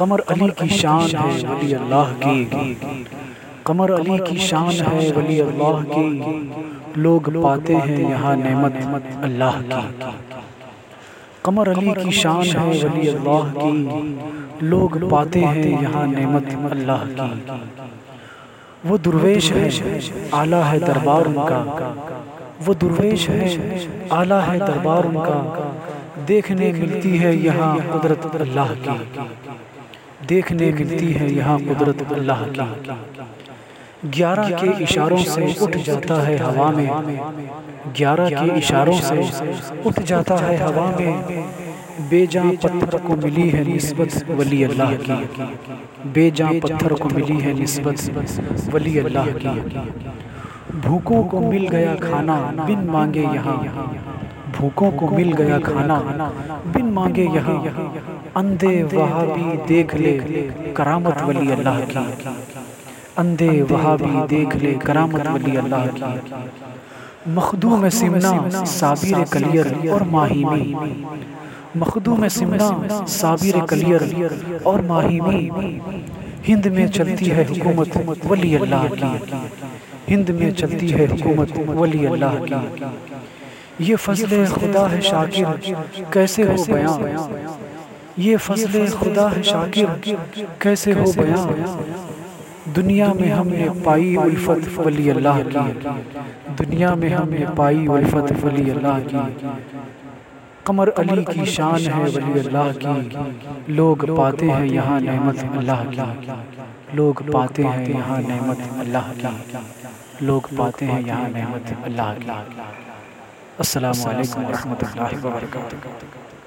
कमर अली की शान है वली अल्लाह की। कमर अली की शान है वली अल्लाह की। लोग पाते हैं यहाँ नेमत अल्लाह की। कमर अली की शान है वली अल्लाह की। लोग पाते हैं यहाँ नेमत अल्लाह की। वो दुर्वेश है आला है दरबार उनका। वो दुर्वेश है आला है दरबार उनका। देखने मिलती है यहाँ कुदरत अल्लाह की। देखने मिलती है यहाँ कुदरत अल्लाह की। ग्यारह के इशारों से उठ जाता है हवा में। ग्यारह के इशारों से उठ जाता है हवा में। बेजा पत्थर को मिली है नस्बत वली अल्लाह की। बेजा पत्थर को मिली है नस्बत वली अल्लाह की। भूखों को मिल गया खाना, बिन मांगे यहाँ। भूखों को मिल गया खाना, बिन मांगे यहाँ। अंधे वहाबी देख ले करामत वली अल्लाह की। अंधे वहाबी देख ले करामत वली अल्लाह की। मखदू में सिमना साबिर कलियर और माही में मखदू में सिमना साबिर कलियर और माही हिंद में चलती है हुकूमत वली अल्लाह की। हिंद में चलती है हुकूमत वली अल्लाह की। ये फजल खुदा है शाकिर कैसे हो बयां ये फजल खुदा है। शाकिर कैसे हो बयां दुनिया में हमने पाई उल्फत वली अल्लाह की। दुनिया में हमने पाई उल्फत वली अल्लाह की। कमर अली की शान है वली अल्लाह की। लोग पाते हैं यहाँ नेमत अल्लाह की। लोग पाते हैं यहाँ नेमत अल्लाह की। लोग पाते हैं यहाँ नेमत अल्लाह की। अस्सलाम वालेकुम रहमतुल्लाहि व बरकातुहू